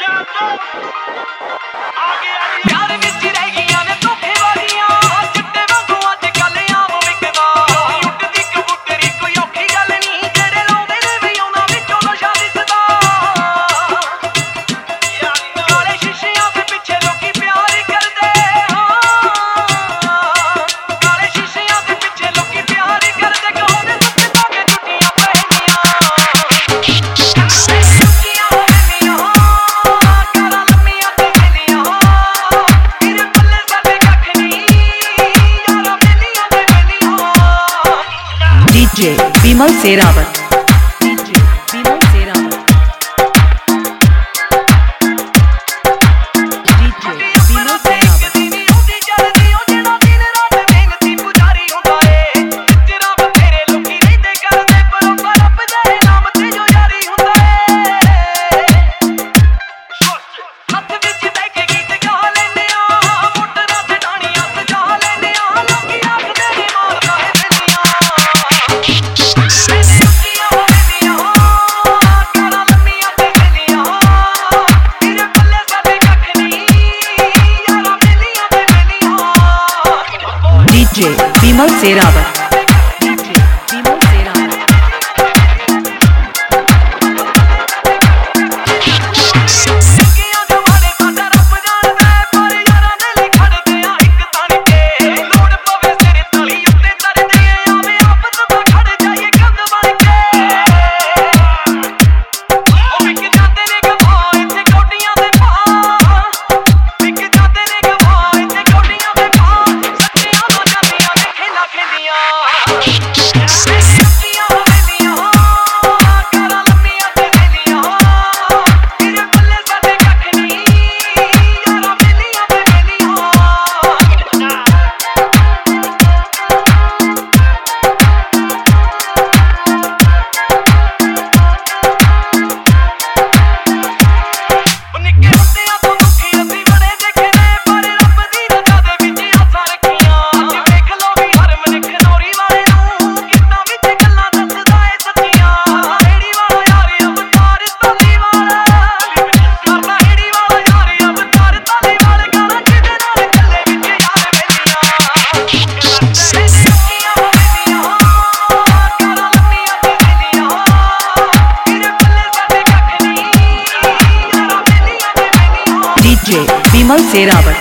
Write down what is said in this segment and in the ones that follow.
ਜਾਦੋ ਆ ਗਿਆ ਯਾਰ ਵਿੱਚ जे विमल Sehrawat DJ Vimal Serawat Vimal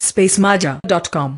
spacemaja.com